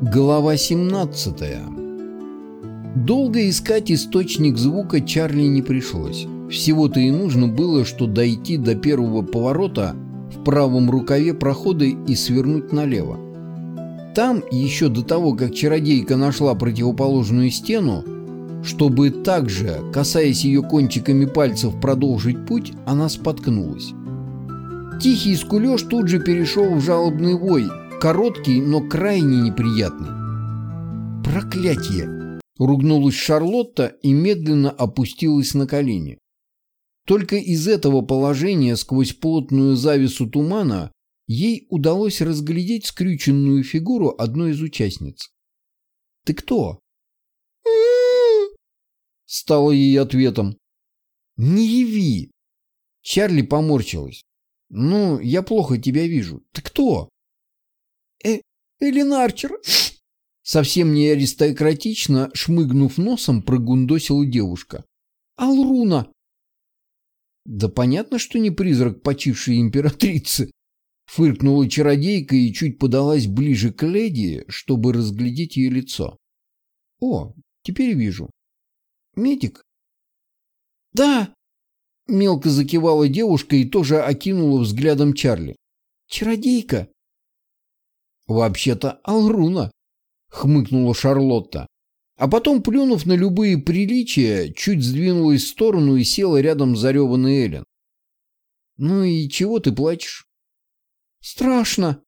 Глава 17 Долго искать источник звука Чарли не пришлось. Всего-то и нужно было, что дойти до первого поворота в правом рукаве прохода и свернуть налево. Там, еще до того, как чародейка нашла противоположную стену, чтобы также, касаясь ее кончиками пальцев, продолжить путь, она споткнулась. Тихий скулеж тут же перешел в жалобный вой, Короткий, но крайне неприятный. «Проклятие!» — ругнулась Шарлотта и медленно опустилась на колени. Только из этого положения сквозь плотную завесу тумана ей удалось разглядеть скрюченную фигуру одной из участниц. «Ты кто?» Стало ей ответом. «Не яви!» Чарли поморщилась. «Ну, я плохо тебя вижу. Ты кто?» Эллен Арчер!» Совсем не аристократично, шмыгнув носом, прогундосила девушка. «Алруна!» «Да понятно, что не призрак почившей императрицы!» Фыркнула чародейка и чуть подалась ближе к леди, чтобы разглядеть ее лицо. «О, теперь вижу. Медик?» «Да!» Мелко закивала девушка и тоже окинула взглядом Чарли. «Чародейка!» «Вообще-то Алруна», — хмыкнула Шарлотта. А потом, плюнув на любые приличия, чуть сдвинулась в сторону и села рядом с зареванной Эллен. «Ну и чего ты плачешь?» «Страшно».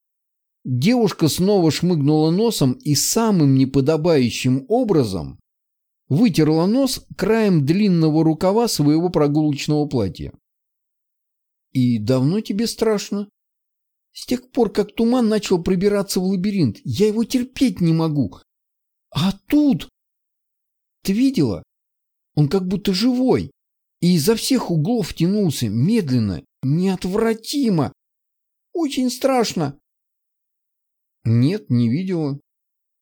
Девушка снова шмыгнула носом и самым неподобающим образом вытерла нос краем длинного рукава своего прогулочного платья. «И давно тебе страшно?» С тех пор, как туман начал пробираться в лабиринт, я его терпеть не могу. А тут... Ты видела? Он как будто живой. И изо всех углов тянулся медленно, неотвратимо. Очень страшно. Нет, не видела.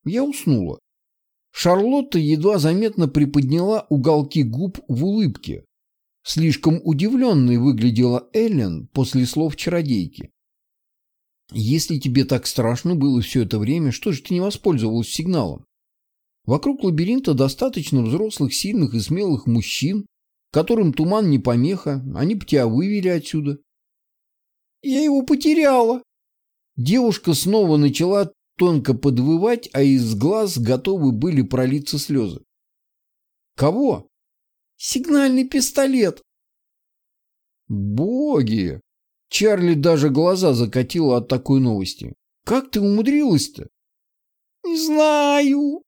Я уснула. Шарлотта едва заметно приподняла уголки губ в улыбке. Слишком удивленной выглядела Эллен после слов чародейки. Если тебе так страшно было все это время, что же ты не воспользовалась сигналом? Вокруг лабиринта достаточно взрослых, сильных и смелых мужчин, которым туман не помеха, они бы тебя вывели отсюда. Я его потеряла. Девушка снова начала тонко подвывать, а из глаз готовы были пролиться слезы. Кого? Сигнальный пистолет. Боги! Чарли даже глаза закатила от такой новости. «Как ты умудрилась-то?» «Не знаю».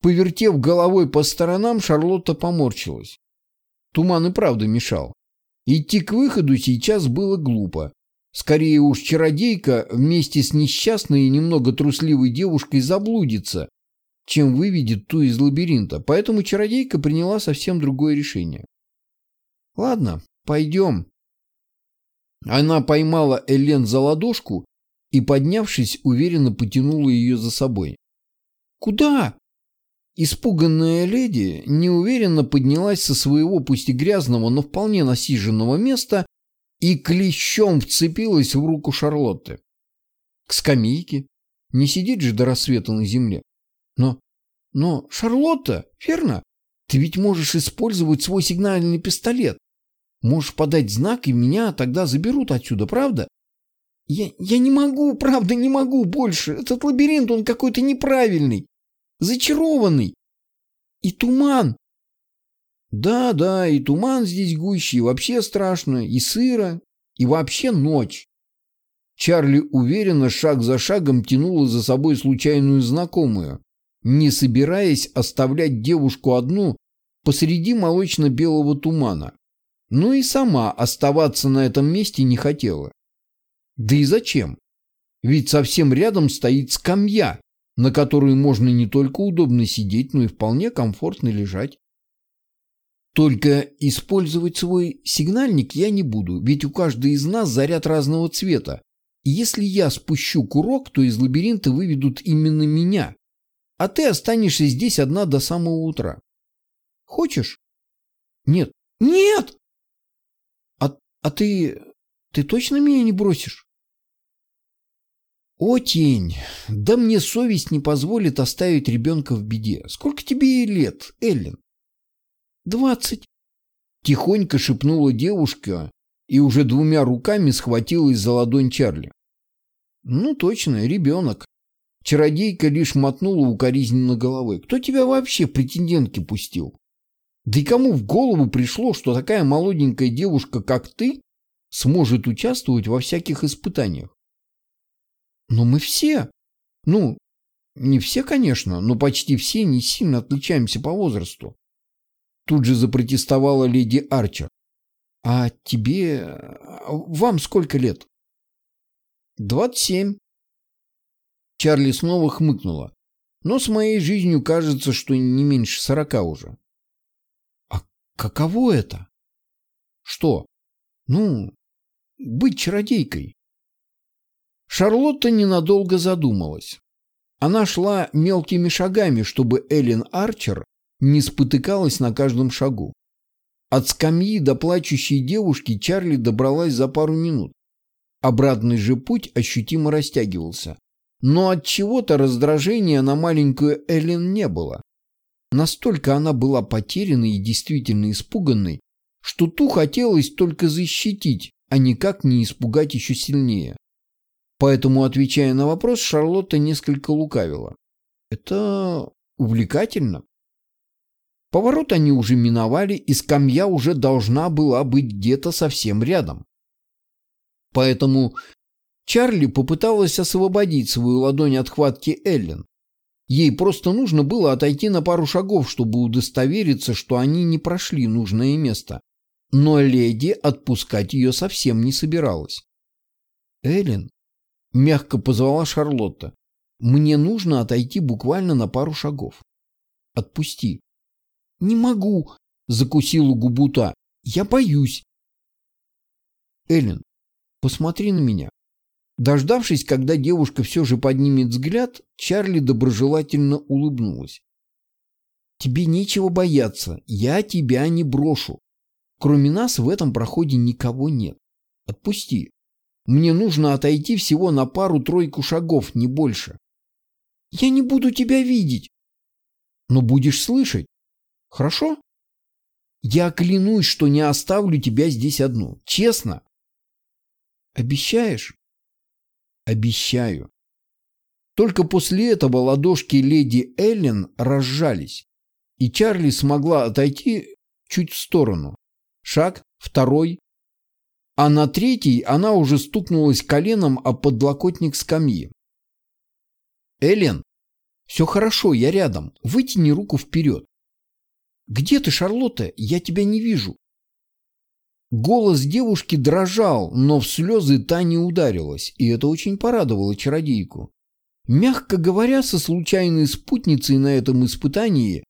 Повертев головой по сторонам, Шарлотта поморщилась. Туман и правда мешал. Идти к выходу сейчас было глупо. Скорее уж чародейка вместе с несчастной и немного трусливой девушкой заблудится, чем выведет ту из лабиринта. Поэтому чародейка приняла совсем другое решение. «Ладно, пойдем», она поймала Элен за ладошку и, поднявшись, уверенно потянула ее за собой. «Куда?» Испуганная леди неуверенно поднялась со своего пусть и грязного, но вполне насиженного места и клещом вцепилась в руку Шарлотты. К скамейке. Не сидеть же до рассвета на земле. Но, но, Шарлотта, верно? Ты ведь можешь использовать свой сигнальный пистолет. Можешь подать знак, и меня тогда заберут отсюда, правда? Я, я не могу, правда, не могу больше. Этот лабиринт, он какой-то неправильный, зачарованный. И туман. Да, да, и туман здесь гуще, и вообще страшно, и сыро, и вообще ночь. Чарли уверенно шаг за шагом тянула за собой случайную знакомую, не собираясь оставлять девушку одну посреди молочно-белого тумана. Ну и сама оставаться на этом месте не хотела. Да и зачем? Ведь совсем рядом стоит скамья, на которой можно не только удобно сидеть, но и вполне комфортно лежать. Только использовать свой сигнальник я не буду, ведь у каждой из нас заряд разного цвета. И если я спущу курок, то из лабиринта выведут именно меня. А ты останешься здесь одна до самого утра. Хочешь? Нет. Нет! «А ты... ты точно меня не бросишь?» О, тень, да мне совесть не позволит оставить ребенка в беде. Сколько тебе лет, Эллен? Двадцать. Тихонько шепнула девушка и уже двумя руками схватилась за ладонь Чарли. Ну, точно, ребенок. Чародейка лишь мотнула укоризненно головой. Кто тебя вообще в претендентки пустил? Да и кому в голову пришло, что такая молоденькая девушка, как ты, сможет участвовать во всяких испытаниях? Но мы все. Ну, не все, конечно, но почти все не сильно отличаемся по возрасту. Тут же запротестовала леди Арчер. А тебе... Вам сколько лет? Двадцать семь. Чарли снова хмыкнула. Но с моей жизнью кажется, что не меньше сорока уже. Каково это? Что? Ну, быть чародейкой. Шарлотта ненадолго задумалась. Она шла мелкими шагами, чтобы Эллен Арчер не спотыкалась на каждом шагу. От скамьи до плачущей девушки Чарли добралась за пару минут. Обратный же путь ощутимо растягивался. Но от чего-то раздражения на маленькую Эллен не было. Настолько она была потерянной и действительно испуганной, что ту хотелось только защитить, а никак не испугать еще сильнее. Поэтому, отвечая на вопрос, Шарлотта несколько лукавила. Это увлекательно. Поворот они уже миновали, и скамья уже должна была быть где-то совсем рядом. Поэтому Чарли попыталась освободить свою ладонь от хватки Эллен. Ей просто нужно было отойти на пару шагов, чтобы удостовериться, что они не прошли нужное место. Но леди отпускать ее совсем не собиралась. «Эллен, Мягко позвала Шарлотта. Мне нужно отойти буквально на пару шагов. Отпусти. Не могу, закусила губу та. Я боюсь. Эллен, посмотри на меня. Дождавшись, когда девушка все же поднимет взгляд, Чарли доброжелательно улыбнулась. «Тебе нечего бояться, я тебя не брошу. Кроме нас в этом проходе никого нет. Отпусти». Мне нужно отойти всего на пару-тройку шагов, не больше. Я не буду тебя видеть. Но будешь слышать. Хорошо? Я клянусь, что не оставлю тебя здесь одну. Честно. Обещаешь? Обещаю. Только после этого ладошки леди Эллен разжались, и Чарли смогла отойти чуть в сторону. Шаг, второй, а на третий она уже стукнулась коленом о подлокотник скамьи. «Элен, все хорошо, я рядом. Вытяни руку вперед». «Где ты, Шарлотта? Я тебя не вижу». Голос девушки дрожал, но в слезы та не ударилась, и это очень порадовало чародейку. Мягко говоря, со случайной спутницей на этом испытании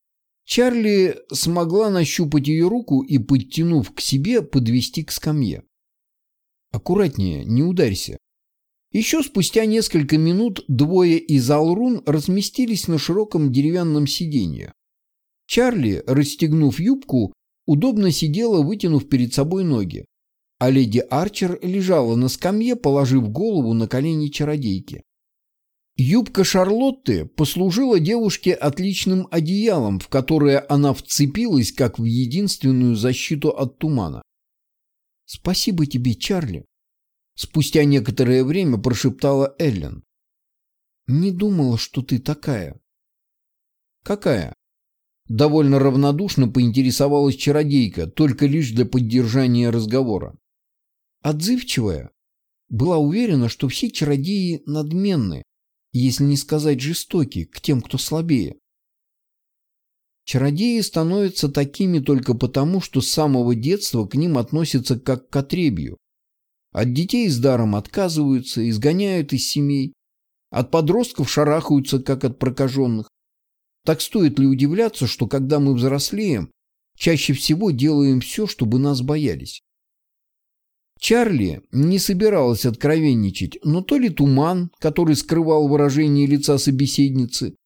Чарли смогла нащупать ее руку и, подтянув к себе, подвести к скамье. Аккуратнее, не ударься. Еще спустя несколько минут двое из Алрун разместились на широком деревянном сиденье. Чарли, расстегнув юбку, удобно сидела, вытянув перед собой ноги, а леди Арчер лежала на скамье, положив голову на колени чародейки. Юбка Шарлотты послужила девушке отличным одеялом, в которое она вцепилась как в единственную защиту от тумана. «Спасибо тебе, Чарли!» Спустя некоторое время прошептала Эллен. «Не думала, что ты такая». «Какая?» Довольно равнодушно поинтересовалась чародейка, только лишь для поддержания разговора. Отзывчивая. Была уверена, что все чародеи надменны, если не сказать жестоки, к тем, кто слабее. Чародеи становятся такими только потому, что с самого детства к ним относятся как к отребью. От детей с даром отказываются, изгоняют из семей. От подростков шарахаются, как от прокаженных. Так стоит ли удивляться, что когда мы взрослеем, чаще всего делаем все, чтобы нас боялись? Чарли не собиралась откровенничать, но то ли туман, который скрывал выражение лица собеседницы,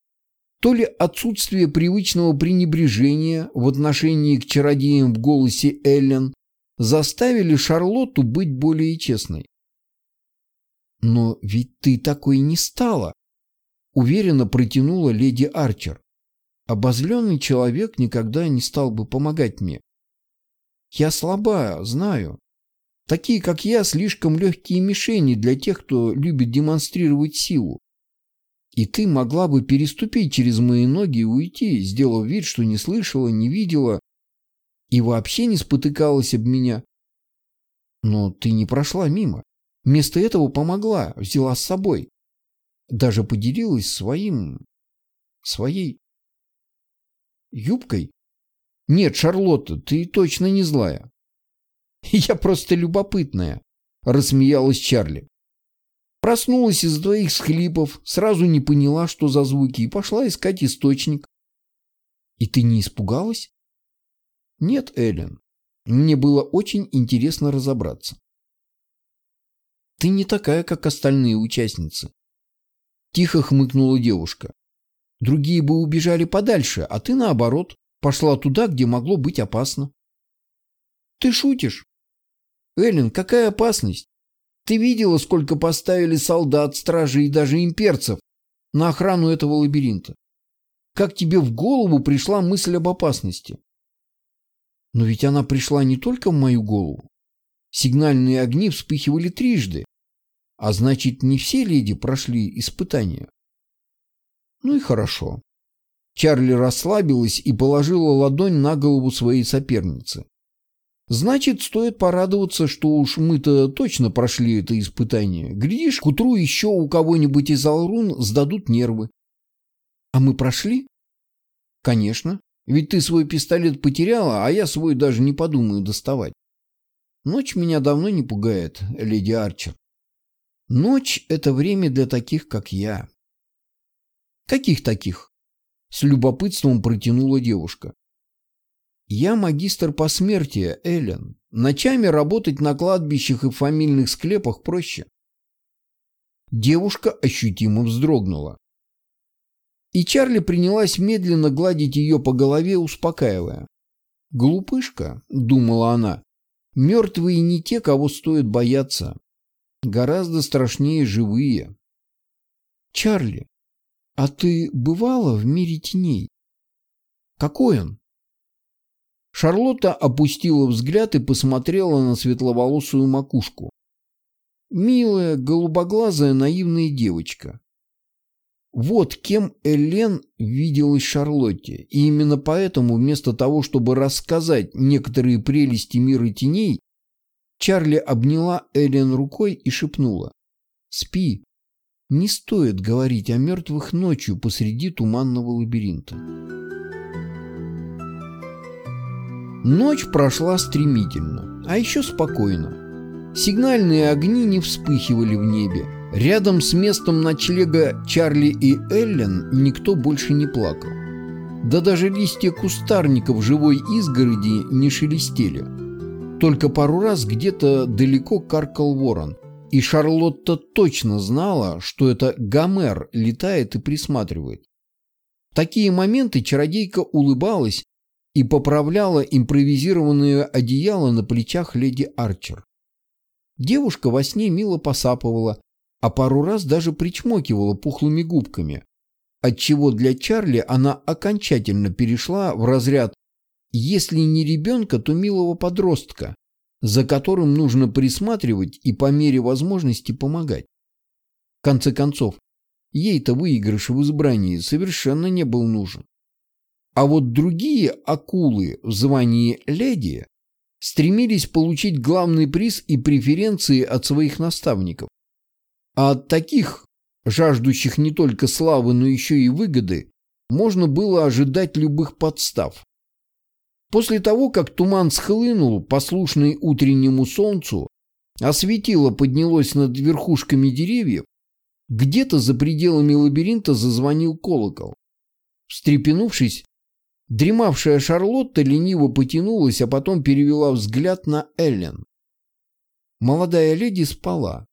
то ли отсутствие привычного пренебрежения в отношении к чародеям в голосе Эллен заставили Шарлотту быть более честной. Но ведь ты такой не стала, уверенно протянула леди Арчер. Обозленный человек никогда не стал бы помогать мне. Я слабая, знаю. Такие, как я, слишком легкие мишени для тех, кто любит демонстрировать силу. И ты могла бы переступить через мои ноги и уйти, сделав вид, что не слышала, не видела и вообще не спотыкалась об меня. Но ты не прошла мимо. Вместо этого помогла, взяла с собой. Даже поделилась своим... своей... юбкой. Нет, Шарлотта, ты точно не злая. Я просто любопытная, рассмеялась Чарли. Проснулась из двоих схлипов, сразу не поняла, что за звуки, и пошла искать источник. И ты не испугалась? Нет, Эллен. Мне было очень интересно разобраться. Ты не такая, как остальные участницы. Тихо хмыкнула девушка. Другие бы убежали подальше, а ты, наоборот, пошла туда, где могло быть опасно. Ты шутишь? Эллен, какая опасность? Ты видела, сколько поставили солдат, стражей и даже имперцев на охрану этого лабиринта? Как тебе в голову пришла мысль об опасности? Но ведь она пришла не только в мою голову. Сигнальные огни вспыхивали трижды, а значит, не все леди прошли испытания. Ну и хорошо. Чарли расслабилась и положила ладонь на голову своей соперницы. Значит, стоит порадоваться, что уж мы-то точно прошли это испытание. Глядишь, к утру еще у кого-нибудь из Алрун сдадут нервы. А мы прошли? Конечно. Ведь ты свой пистолет потеряла, а я свой даже не подумаю доставать. Ночь меня давно не пугает, леди Арчер. Ночь — это время для таких, как я. Каких таких? С любопытством протянула девушка. Я магистр посмертия, Эллен. Ночами работать на кладбищах и фамильных склепах проще. Девушка ощутимо вздрогнула. И Чарли принялась медленно гладить ее по голове, успокаивая. «Глупышка», — думала она, — «мертвые не те, кого стоит бояться. Гораздо страшнее живые». «Чарли, а ты бывала в мире теней?» «Какой он?» Шарлотта опустила взгляд и посмотрела на светловолосую макушку. Милая, голубоглазая, наивная девочка. Вот кем Элен виделась Шарлотте, и именно поэтому вместо того, чтобы рассказать некоторые прелести мира теней, Чарли обняла Элен рукой и шепнула «Спи, не стоит говорить о мертвых ночью посреди туманного лабиринта». Ночь прошла стремительно, а еще спокойно. Сигнальные огни не вспыхивали в небе. Рядом с местом ночлега Чарли и Эллен никто больше не плакал. Да даже листья кустарников живой изгороди не шелестели. Только пару раз где-то далеко каркал ворон, и Шарлотта точно знала, что это Гомер летает и присматривает. В такие моменты чародейка улыбалась и поправляла импровизированное одеяло на плечах леди Арчер. Девушка во сне мило посапывала, а пару раз даже причмокивала пухлыми губками, отчего для Чарли она окончательно перешла в разряд «если не ребенка, то милого подростка», за которым нужно присматривать и по мере возможности помогать. В конце концов, ей-то выигрыш в избрании совершенно не был нужен. А вот другие акулы в звании леди стремились получить главный приз и преференции от своих наставников. А от таких, жаждущих не только славы, но еще и выгоды, можно было ожидать любых подстав. После того, как туман схлынул, послушный утреннему солнцу, а светило поднялось над верхушками деревьев, где-то за пределами лабиринта зазвонил колокол. Встрепенувшись, Дремавшая Шарлотта лениво потянулась, а потом перевела взгляд на Эллен. Молодая леди спала,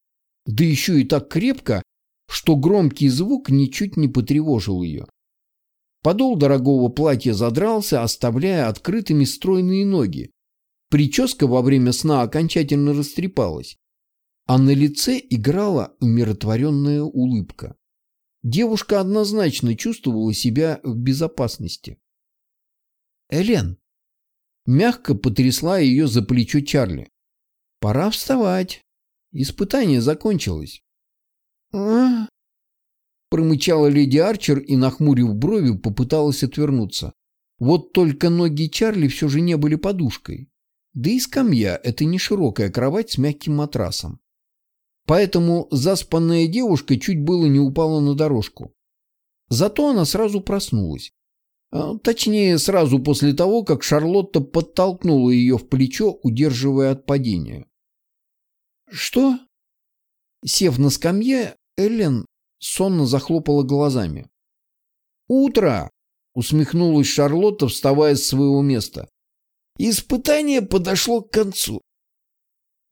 да еще и так крепко, что громкий звук ничуть не потревожил ее. Подол дорогого платья задрался, оставляя открытыми стройные ноги. Прическа во время сна окончательно растрепалась. а на лице играла умиротворенная улыбка. Девушка однозначно чувствовала себя в безопасности. «Элен!» Мягко потрясла ее за плечо Чарли. «Пора вставать. Испытание закончилось». Промычала леди Арчер и, нахмурив брови, попыталась отвернуться. Вот только ноги Чарли все же не были подушкой. Да и скамья – это не широкая кровать с мягким матрасом. Поэтому заспанная девушка чуть было не упала на дорожку. Зато она сразу проснулась. А, точнее, сразу после того, как Шарлотта подтолкнула ее в плечо, удерживая от падения. «Что?» Сев на скамье, Эллен сонно захлопала глазами. «Утро!» — усмехнулась Шарлотта, вставая с своего места. «Испытание подошло к концу».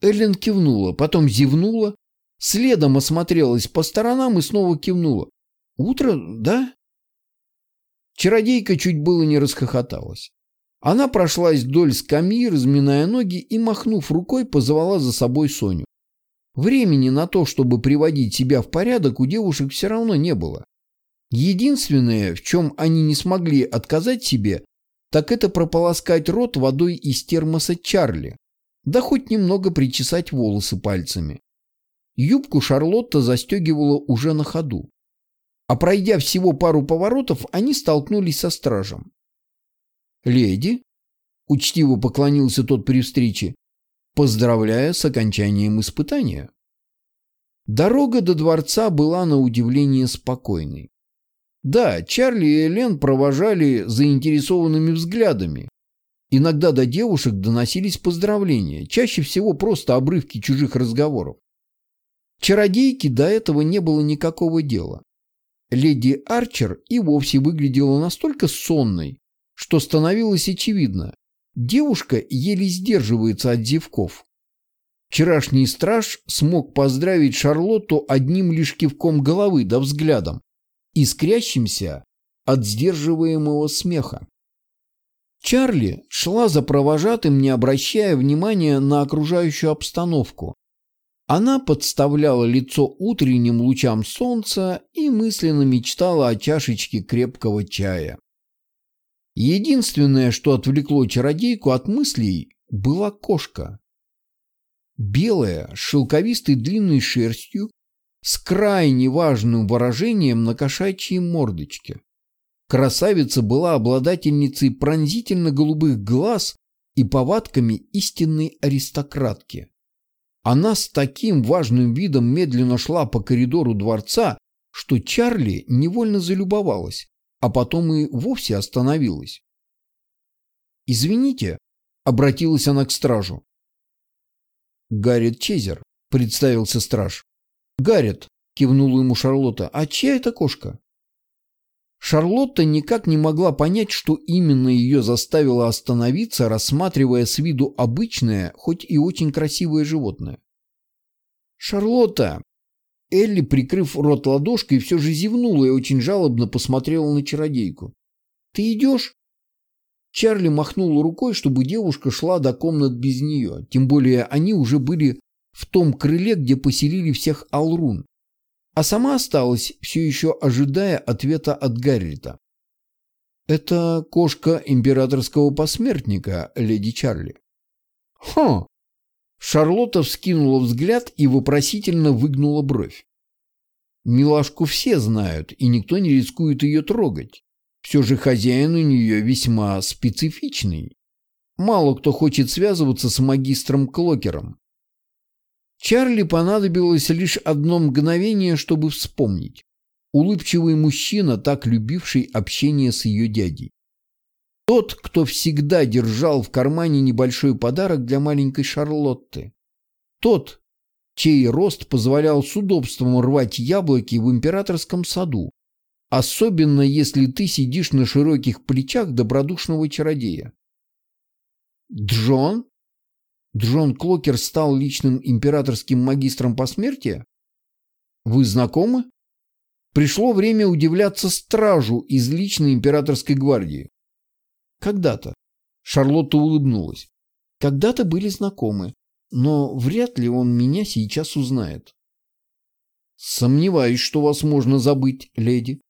Эллен кивнула, потом зевнула, следом осмотрелась по сторонам и снова кивнула. «Утро, да?» Чародейка чуть было не расхохоталась. Она прошлась вдоль скамьи, разминая ноги и, махнув рукой, позвала за собой Соню. Времени на то, чтобы приводить себя в порядок, у девушек все равно не было. Единственное, в чем они не смогли отказать себе, так это прополоскать рот водой из термоса Чарли, да хоть немного причесать волосы пальцами. Юбку Шарлотта застегивала уже на ходу. А пройдя всего пару поворотов, они столкнулись со стражем. «Леди», — учтиво поклонился тот при встрече, поздравляя с окончанием испытания. Дорога до дворца была на удивление спокойной. Да, Чарли и Элен провожали заинтересованными взглядами. Иногда до девушек доносились поздравления, чаще всего просто обрывки чужих разговоров. Чародейке до этого не было никакого дела. Леди Арчер и вовсе выглядела настолько сонной, что становилось очевидно, Девушка еле сдерживается от зевков. Вчерашний страж смог поздравить Шарлотту одним лишь кивком головы да взглядом, искрящимся от сдерживаемого смеха. Чарли шла за провожатым, не обращая внимания на окружающую обстановку. Она подставляла лицо утренним лучам солнца и мысленно мечтала о чашечке крепкого чая. Единственное, что отвлекло чародейку от мыслей, была кошка. Белая, с шелковистой длинной шерстью, с крайне важным выражением на кошачьей мордочке. Красавица была обладательницей пронзительно-голубых глаз и повадками истинной аристократки. Она с таким важным видом медленно шла по коридору дворца, что Чарли невольно залюбовалась а потом и вовсе остановилась. «Извините», — обратилась она к стражу. «Гаррет Чезер», — представился страж. «Гаррет», — кивнула ему Шарлотта, — «а чья это кошка?» Шарлотта никак не могла понять, что именно ее заставило остановиться, рассматривая с виду обычное, хоть и очень красивое животное. «Шарлотта!» Элли, прикрыв рот ладошкой, все же зевнула и очень жалобно посмотрела на чародейку. «Ты идешь?» Чарли махнул рукой, чтобы девушка шла до комнат без нее, тем более они уже были в том крыле, где поселили всех Алрун, а сама осталась, все еще ожидая ответа от Гаррита. «Это кошка императорского посмертника, леди Чарли». «Хм!» Шарлотта вскинула взгляд и вопросительно выгнула бровь. Милашку все знают, и никто не рискует ее трогать. Все же хозяин у нее весьма специфичный. Мало кто хочет связываться с магистром Клокером. Чарли понадобилось лишь одно мгновение, чтобы вспомнить. Улыбчивый мужчина, так любивший общение с ее дядей. Тот, кто всегда держал в кармане небольшой подарок для маленькой Шарлотты. Тот, чей рост позволял с удобством рвать яблоки в императорском саду, особенно если ты сидишь на широких плечах добродушного чародея. Джон? Джон Клокер стал личным императорским магистром посмертия? Вы знакомы? Пришло время удивляться стражу из личной императорской гвардии. Когда-то. Шарлотта улыбнулась. Когда-то были знакомы. но вряд ли он меня сейчас узнает. Сомневаюсь, что вас можно забыть, леди.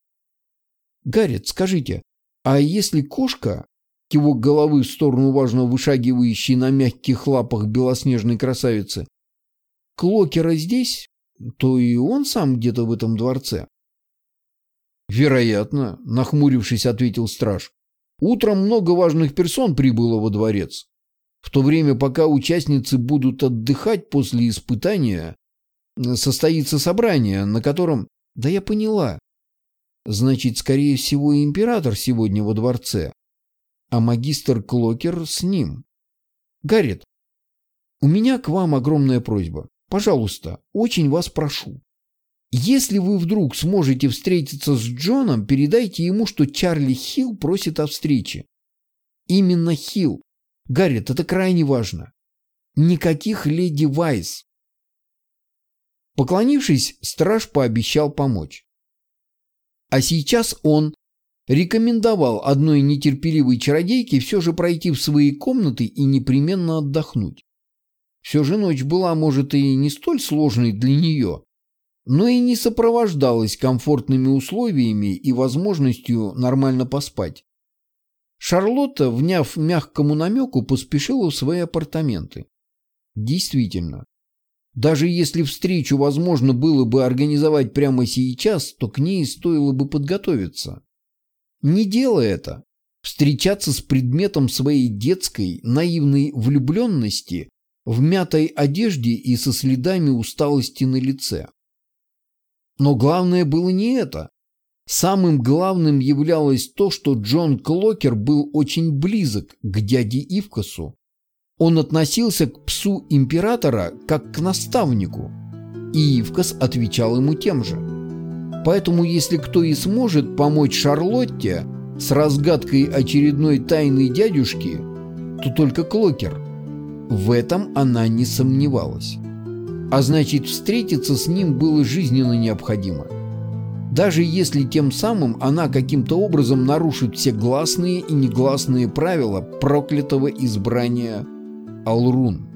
Гаррет, скажите, а если кошка, кивок головы в сторону важно вышагивающей на мягких лапах белоснежной красавицы, Клокера здесь, то и он сам где-то в этом дворце? Вероятно, нахмурившись, ответил страж. Утром много важных персон прибыло во дворец. В то время, пока участницы будут отдыхать после испытания, состоится собрание, на котором... Да я поняла. Значит, скорее всего, император сегодня во дворце, а магистр Клокер с ним. Гаррет, у меня к вам огромная просьба. Пожалуйста, очень вас прошу. Если вы вдруг сможете встретиться с Джоном, передайте ему, что Чарли Хилл просит о встрече. Именно Хилл. Гаррет, это крайне важно. Никаких леди Вайс. Поклонившись, страж пообещал помочь. А сейчас он рекомендовал одной нетерпеливой чародейке все же пройти в свои комнаты и непременно отдохнуть. Все же ночь была, может, и не столь сложной для нее, но и не сопровождалась комфортными условиями и возможностью нормально поспать. Шарлотта, вняв мягкому намеку, поспешила в свои апартаменты. Действительно, даже если встречу возможно было бы организовать прямо сейчас, то к ней стоило бы подготовиться. Не делая это, встречаться с предметом своей детской, наивной влюбленности в мятой одежде и со следами усталости на лице. Но главное было не это. Самым главным являлось то, что Джон Клокер был очень близок к дяде Ивкасу он относился к псу императора как к наставнику, и Ивкас отвечал ему тем же. Поэтому если кто и сможет помочь Шарлотте с разгадкой очередной тайны дядюшки, то только Клокер. В этом она не сомневалась. А значит, встретиться с ним было жизненно необходимо. Даже если тем самым она каким-то образом нарушит все гласные и негласные правила проклятого избрания Алрун.